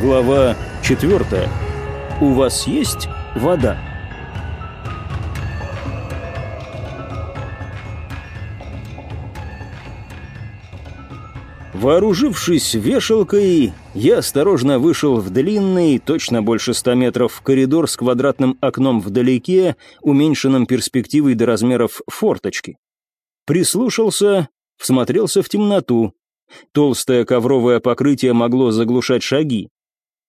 Глава 4. У вас есть вода? Вооружившись вешалкой, я осторожно вышел в длинный, точно больше ста метров, коридор с квадратным окном вдалеке, уменьшенным перспективой до размеров форточки. Прислушался, всмотрелся в темноту. Толстое ковровое покрытие могло заглушать шаги.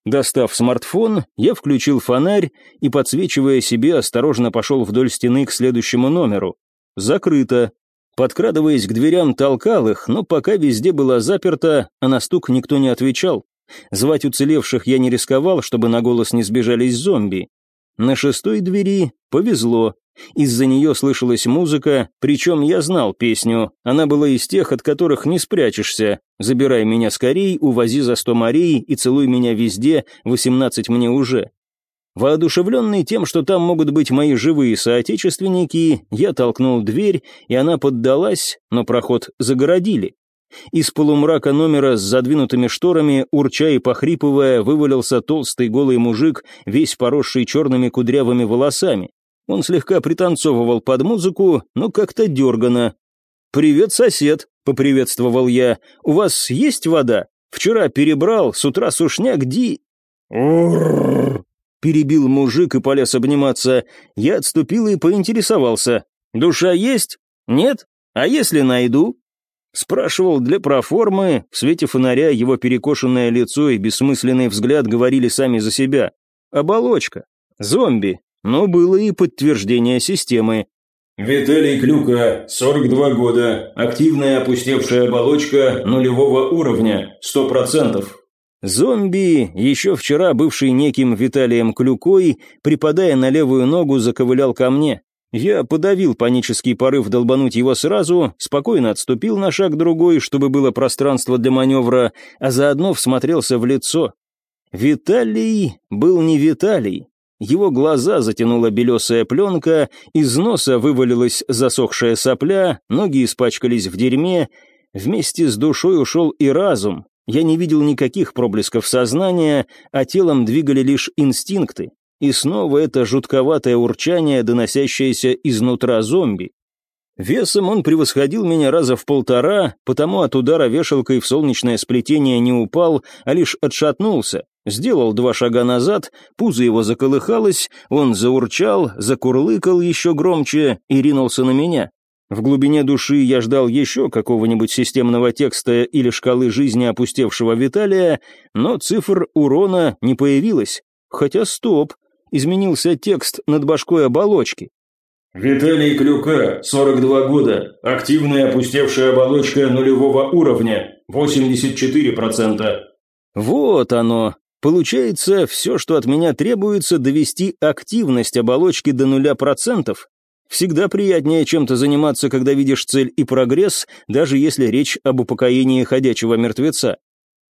Достав смартфон, я включил фонарь и, подсвечивая себе, осторожно пошел вдоль стены к следующему номеру. Закрыто. Подкрадываясь к дверям, толкал их, но пока везде было заперто, а на стук никто не отвечал. Звать уцелевших я не рисковал, чтобы на голос не сбежались зомби. На шестой двери повезло. Из-за нее слышалась музыка, причем я знал песню. Она была из тех, от которых не спрячешься. «Забирай меня скорей, увози за сто морей и целуй меня везде, восемнадцать мне уже». Воодушевленный тем, что там могут быть мои живые соотечественники, я толкнул дверь, и она поддалась, но проход загородили. Из полумрака номера с задвинутыми шторами, урча и похрипывая, вывалился толстый голый мужик, весь поросший черными кудрявыми волосами. Он слегка пританцовывал под музыку, но как-то дергано. «Привет, сосед», — поприветствовал я. «У вас есть вода? Вчера перебрал, с утра сушняк ди...» перебил мужик и полез обниматься. Я отступил и поинтересовался. «Душа есть? Нет? А если найду?» Спрашивал для проформы, в свете фонаря его перекошенное лицо и бессмысленный взгляд говорили сами за себя. Оболочка. Зомби но было и подтверждение системы. Виталий Клюка, 42 года, активная опустевшая оболочка нулевого уровня, 100%. Зомби, еще вчера бывший неким Виталием Клюкой, припадая на левую ногу, заковылял ко мне. Я подавил панический порыв долбануть его сразу, спокойно отступил на шаг другой, чтобы было пространство для маневра, а заодно всмотрелся в лицо. Виталий был не Виталий, его глаза затянула белесая пленка, из носа вывалилась засохшая сопля, ноги испачкались в дерьме. Вместе с душой ушел и разум. Я не видел никаких проблесков сознания, а телом двигали лишь инстинкты. И снова это жутковатое урчание, доносящееся изнутра зомби. Весом он превосходил меня раза в полтора, потому от удара вешалкой в солнечное сплетение не упал, а лишь отшатнулся, Сделал два шага назад, пузо его заколыхалось, он заурчал, закурлыкал еще громче и ринулся на меня. В глубине души я ждал еще какого-нибудь системного текста или шкалы жизни опустевшего Виталия, но цифр урона не появилось. Хотя стоп, изменился текст над башкой оболочки. Виталий Клюка, 42 года, активная опустевшая оболочка нулевого уровня, 84%. Вот оно, Получается, все, что от меня требуется, довести активность оболочки до нуля процентов. Всегда приятнее чем-то заниматься, когда видишь цель и прогресс, даже если речь об упокоении ходячего мертвеца.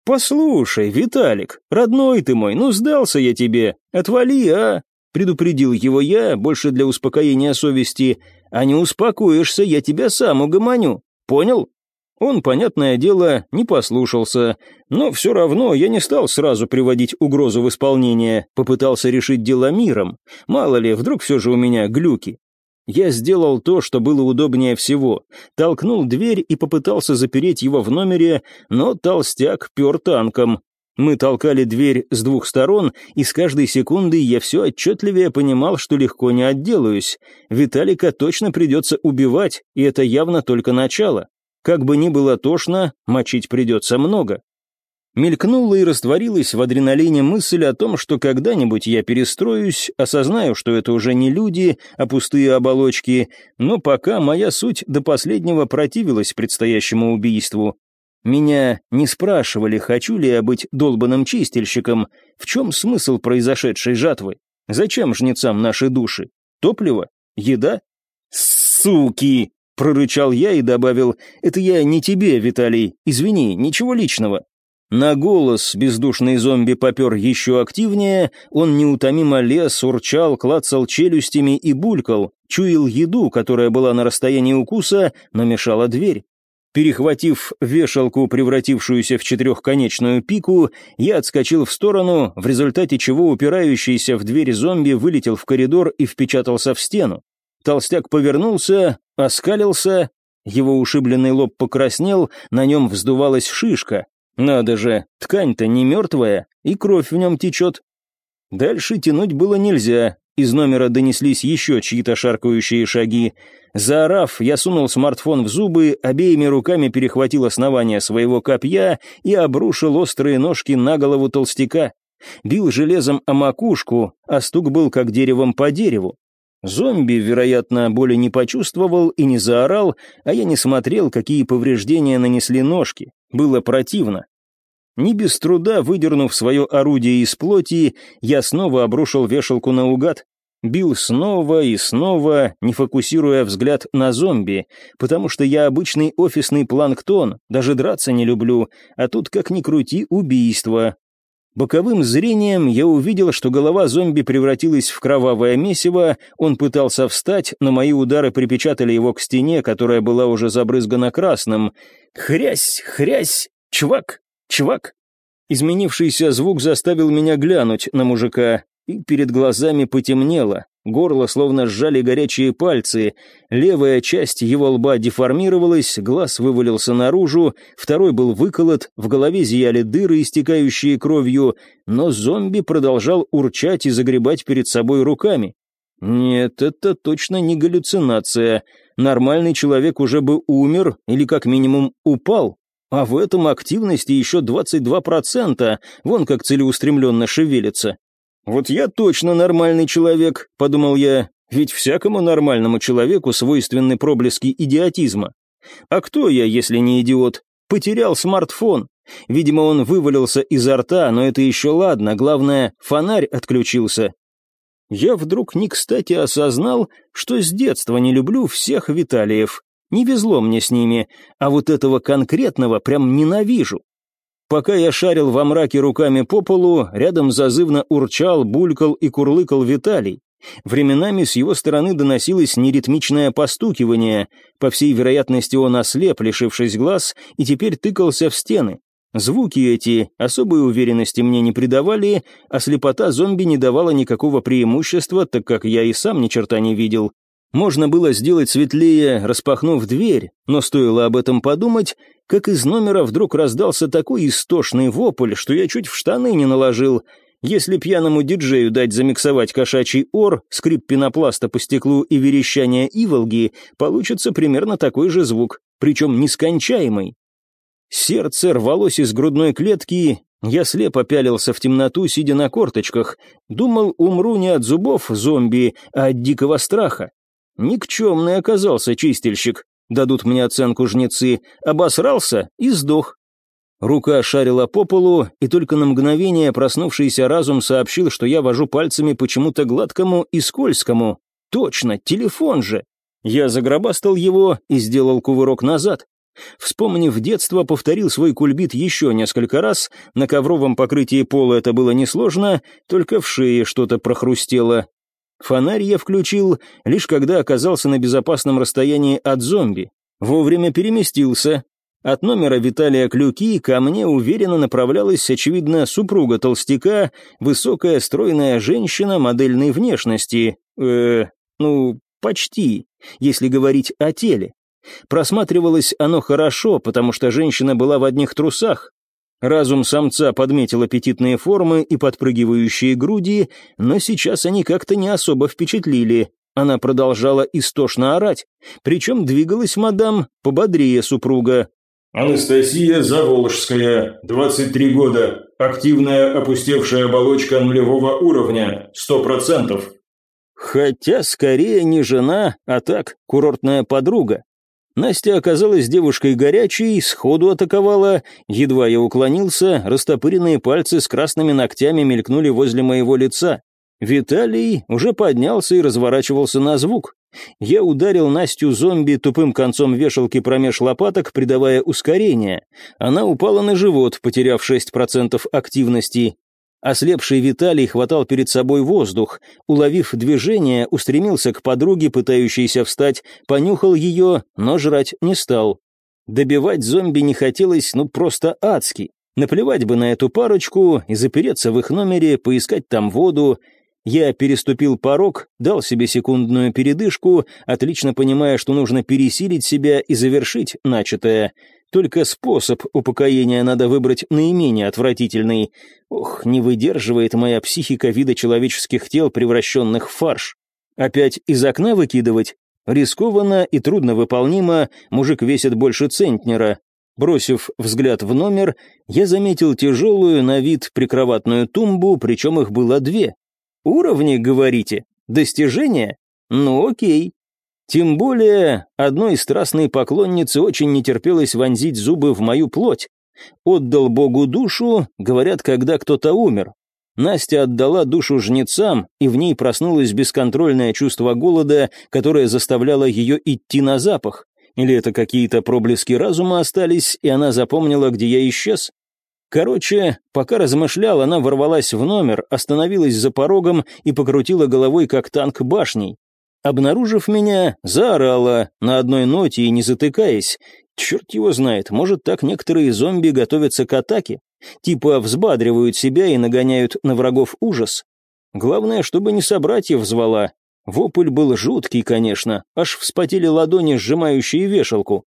«Послушай, Виталик, родной ты мой, ну сдался я тебе, отвали, а!» Предупредил его я, больше для успокоения совести. «А не успокоишься, я тебя сам угомоню. Понял?» Он, понятное дело, не послушался, но все равно я не стал сразу приводить угрозу в исполнение, попытался решить дело миром. Мало ли, вдруг все же у меня глюки. Я сделал то, что было удобнее всего. Толкнул дверь и попытался запереть его в номере, но толстяк пер танком. Мы толкали дверь с двух сторон, и с каждой секундой я все отчетливее понимал, что легко не отделаюсь. Виталика точно придется убивать, и это явно только начало. Как бы ни было тошно, мочить придется много. Мелькнула и растворилась в адреналине мысль о том, что когда-нибудь я перестроюсь, осознаю, что это уже не люди, а пустые оболочки, но пока моя суть до последнего противилась предстоящему убийству. Меня не спрашивали, хочу ли я быть долбанным чистильщиком, в чем смысл произошедшей жатвы, зачем жнецам наши души, топливо, еда? Суки! Прорычал я и добавил, «Это я не тебе, Виталий, извини, ничего личного». На голос бездушный зомби попер еще активнее, он неутомимо лез, урчал, клацал челюстями и булькал, чуял еду, которая была на расстоянии укуса, но мешала дверь. Перехватив вешалку, превратившуюся в четырехконечную пику, я отскочил в сторону, в результате чего упирающийся в дверь зомби вылетел в коридор и впечатался в стену. Толстяк повернулся, оскалился, его ушибленный лоб покраснел, на нем вздувалась шишка. Надо же, ткань-то не мертвая, и кровь в нем течет. Дальше тянуть было нельзя, из номера донеслись еще чьи-то шаркающие шаги. Заорав, я сунул смартфон в зубы, обеими руками перехватил основание своего копья и обрушил острые ножки на голову толстяка. Бил железом о макушку, а стук был как деревом по дереву. Зомби, вероятно, боли не почувствовал и не заорал, а я не смотрел, какие повреждения нанесли ножки. Было противно. Не без труда выдернув свое орудие из плоти, я снова обрушил вешалку наугад. Бил снова и снова, не фокусируя взгляд на зомби, потому что я обычный офисный планктон, даже драться не люблю, а тут, как ни крути, убийство. Боковым зрением я увидел, что голова зомби превратилась в кровавое месиво, он пытался встать, но мои удары припечатали его к стене, которая была уже забрызгана красным. «Хрясь! Хрясь! Чувак! «Чувак!» Изменившийся звук заставил меня глянуть на мужика, и перед глазами потемнело, горло словно сжали горячие пальцы, левая часть его лба деформировалась, глаз вывалился наружу, второй был выколот, в голове зияли дыры, истекающие кровью, но зомби продолжал урчать и загребать перед собой руками. Нет, это точно не галлюцинация. Нормальный человек уже бы умер или как минимум упал. А в этом активности еще 22%, вон как целеустремленно шевелится. «Вот я точно нормальный человек», — подумал я, ведь всякому нормальному человеку свойственны проблески идиотизма. А кто я, если не идиот? Потерял смартфон. Видимо, он вывалился изо рта, но это еще ладно, главное, фонарь отключился. Я вдруг не кстати осознал, что с детства не люблю всех Виталиев. Не везло мне с ними, а вот этого конкретного прям ненавижу. Пока я шарил во мраке руками по полу, рядом зазывно урчал, булькал и курлыкал Виталий. Временами с его стороны доносилось неритмичное постукивание. По всей вероятности, он ослеп, лишившись глаз, и теперь тыкался в стены. Звуки эти особой уверенности мне не придавали, а слепота зомби не давала никакого преимущества, так как я и сам ни черта не видел. Можно было сделать светлее, распахнув дверь, но стоило об этом подумать, как из номера вдруг раздался такой истошный вопль, что я чуть в штаны не наложил. Если пьяному диджею дать замиксовать кошачий ор, скрип пенопласта по стеклу и верещание иволги, получится примерно такой же звук, причем нескончаемый. Сердце рвалось из грудной клетки, я слепо пялился в темноту, сидя на корточках. Думал, умру не от зубов зомби, а от дикого страха. Никчемный оказался чистильщик, дадут мне оценку жнецы, обосрался и сдох. Рука шарила по полу, и только на мгновение проснувшийся разум сообщил, что я вожу пальцами почему-то гладкому и скользкому. Точно, телефон же. Я загробастал его и сделал кувырок назад. Вспомнив детство, повторил свой кульбит еще несколько раз, на ковровом покрытии пола это было несложно, только в шее что-то прохрустело, Фонарь я включил, лишь когда оказался на безопасном расстоянии от зомби. Вовремя переместился. От номера Виталия Клюки ко мне уверенно направлялась, очевидно, супруга толстяка, высокая стройная женщина модельной внешности. Э, ну, почти, если говорить о теле. Просматривалось оно хорошо, потому что женщина была в одних трусах, Разум самца подметил аппетитные формы и подпрыгивающие груди, но сейчас они как-то не особо впечатлили. Она продолжала истошно орать, причем двигалась мадам пободрее супруга. «Анастасия Заволжская, 23 года, активная опустевшая оболочка нулевого уровня, 100%. Хотя скорее не жена, а так, курортная подруга. Настя оказалась девушкой горячей, сходу атаковала, едва я уклонился, растопыренные пальцы с красными ногтями мелькнули возле моего лица. Виталий уже поднялся и разворачивался на звук. Я ударил Настю зомби тупым концом вешалки промеж лопаток, придавая ускорение. Она упала на живот, потеряв 6% активности. Ослепший Виталий хватал перед собой воздух, уловив движение, устремился к подруге, пытающейся встать, понюхал ее, но жрать не стал. Добивать зомби не хотелось, ну просто адски. Наплевать бы на эту парочку и запереться в их номере, поискать там воду. Я переступил порог, дал себе секундную передышку, отлично понимая, что нужно пересилить себя и завершить начатое. Только способ упокоения надо выбрать наименее отвратительный. Ох, не выдерживает моя психика вида человеческих тел, превращенных в фарш. Опять из окна выкидывать? Рискованно и трудно выполнимо, мужик весит больше центнера. Бросив взгляд в номер, я заметил тяжелую на вид прикроватную тумбу, причем их было две. Уровни, говорите? Достижения? Ну окей. Тем более, одной страстной поклоннице очень не терпелось вонзить зубы в мою плоть. Отдал Богу душу, говорят, когда кто-то умер. Настя отдала душу жнецам, и в ней проснулось бесконтрольное чувство голода, которое заставляло ее идти на запах. Или это какие-то проблески разума остались, и она запомнила, где я исчез? Короче, пока размышлял, она ворвалась в номер, остановилась за порогом и покрутила головой, как танк башней. Обнаружив меня, заорала, на одной ноте и не затыкаясь. Черт его знает, может, так некоторые зомби готовятся к атаке. Типа взбадривают себя и нагоняют на врагов ужас. Главное, чтобы не собратьев звала. Вопль был жуткий, конечно, аж вспотели ладони, сжимающие вешалку.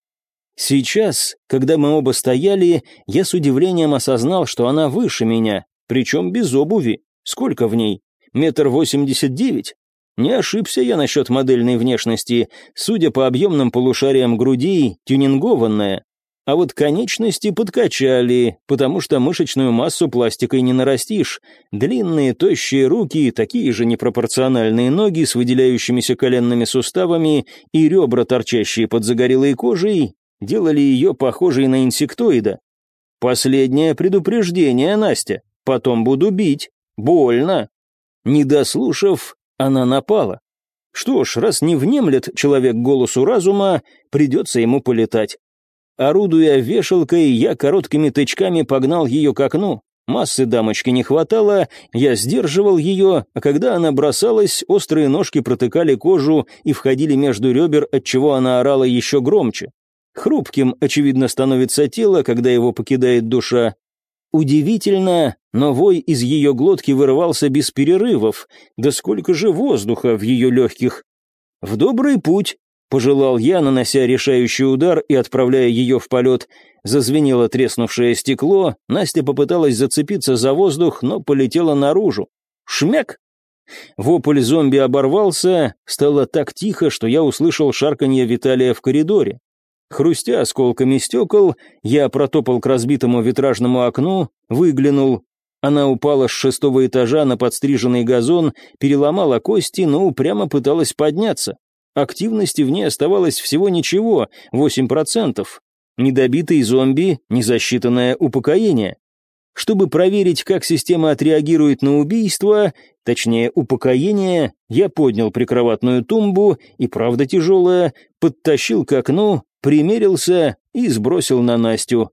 Сейчас, когда мы оба стояли, я с удивлением осознал, что она выше меня, причем без обуви. Сколько в ней? Метр восемьдесят девять? Не ошибся я насчет модельной внешности. Судя по объемным полушариям груди, тюнингованная. А вот конечности подкачали, потому что мышечную массу пластикой не нарастишь. Длинные, тощие руки, такие же непропорциональные ноги с выделяющимися коленными суставами и ребра, торчащие под загорелой кожей, делали ее похожей на инсектоида. Последнее предупреждение, Настя. Потом буду бить. Больно. Не дослушав, она напала. Что ж, раз не внемлет человек голосу разума, придется ему полетать. Орудуя вешалкой, я короткими тычками погнал ее к окну. Массы дамочки не хватало, я сдерживал ее, а когда она бросалась, острые ножки протыкали кожу и входили между ребер, отчего она орала еще громче. Хрупким, очевидно, становится тело, когда его покидает душа. Удивительно, но вой из ее глотки вырывался без перерывов. Да сколько же воздуха в ее легких. В добрый путь, Пожелал я, нанося решающий удар и отправляя ее в полет. Зазвенело треснувшее стекло, Настя попыталась зацепиться за воздух, но полетела наружу. Шмяк! Вопль зомби оборвался, стало так тихо, что я услышал шарканье Виталия в коридоре. Хрустя осколками стекол, я протопал к разбитому витражному окну, выглянул. Она упала с шестого этажа на подстриженный газон, переломала кости, но упрямо пыталась подняться. Активности в ней оставалось всего ничего, 8%. Недобитый зомби, незасчитанное упокоение. Чтобы проверить, как система отреагирует на убийство, точнее упокоение, я поднял прикроватную тумбу, и правда тяжелая, подтащил к окну, примерился и сбросил на Настю.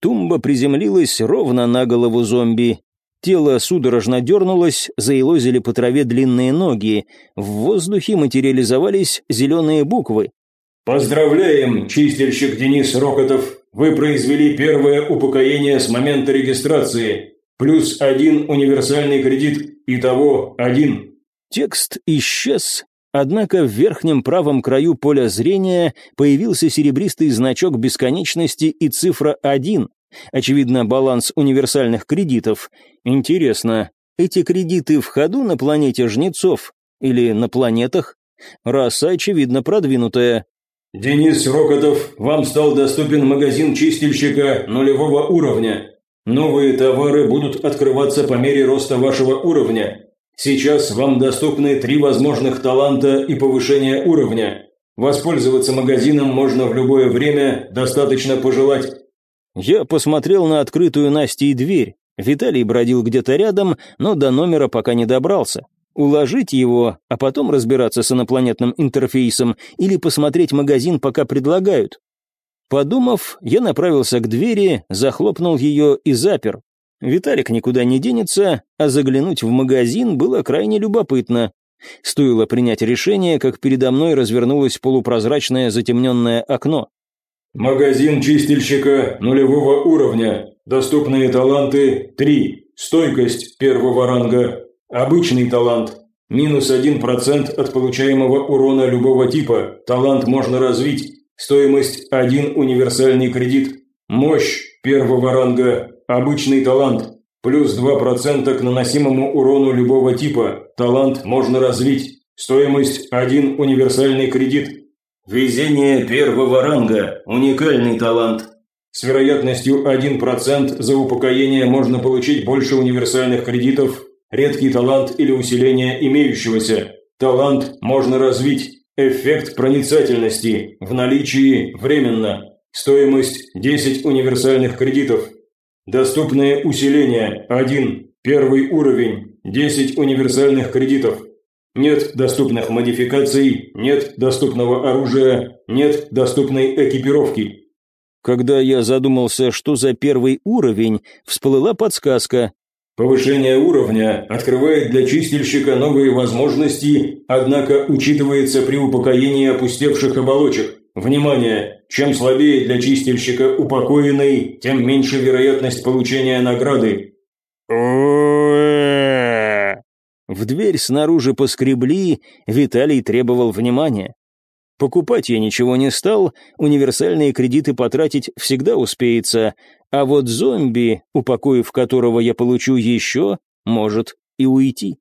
Тумба приземлилась ровно на голову зомби. Тело судорожно дернулось, заилозили по траве длинные ноги. В воздухе материализовались зеленые буквы. «Поздравляем, чистильщик Денис Рокотов! Вы произвели первое упокоение с момента регистрации. Плюс один универсальный кредит. Итого один». Текст исчез, однако в верхнем правом краю поля зрения появился серебристый значок бесконечности и цифра 1. Очевидно, баланс универсальных кредитов. Интересно, эти кредиты в ходу на планете Жнецов или на планетах? Раса, очевидно, продвинутая. «Денис Рокотов, вам стал доступен магазин чистильщика нулевого уровня. Новые товары будут открываться по мере роста вашего уровня. Сейчас вам доступны три возможных таланта и повышения уровня. Воспользоваться магазином можно в любое время, достаточно пожелать. Я посмотрел на открытую Настей дверь. Виталий бродил где-то рядом, но до номера пока не добрался. Уложить его, а потом разбираться с инопланетным интерфейсом или посмотреть магазин, пока предлагают. Подумав, я направился к двери, захлопнул ее и запер. Виталик никуда не денется, а заглянуть в магазин было крайне любопытно. Стоило принять решение, как передо мной развернулось полупрозрачное затемненное окно. Магазин чистильщика нулевого уровня. Доступные таланты 3. Стойкость первого ранга. Обычный талант. Минус 1% от получаемого урона любого типа. Талант можно развить. Стоимость 1 универсальный кредит. Мощь первого ранга. Обычный талант. Плюс 2% к наносимому урону любого типа. Талант можно развить. Стоимость 1 универсальный кредит. Везение первого ранга. Уникальный талант. С вероятностью 1% за упокоение можно получить больше универсальных кредитов, редкий талант или усиление имеющегося. Талант можно развить. Эффект проницательности. В наличии временно. Стоимость 10 универсальных кредитов. Доступные усиления 1. Первый уровень. 10 универсальных кредитов. Нет доступных модификаций, нет доступного оружия, нет доступной экипировки. Когда я задумался, что за первый уровень, всплыла подсказка. Повышение уровня открывает для чистильщика новые возможности, однако учитывается при упокоении опустевших оболочек. Внимание! Чем слабее для чистильщика упокоенный, тем меньше вероятность получения награды. В дверь снаружи поскребли, Виталий требовал внимания. Покупать я ничего не стал, универсальные кредиты потратить всегда успеется, а вот зомби, упокоив которого я получу еще, может и уйти.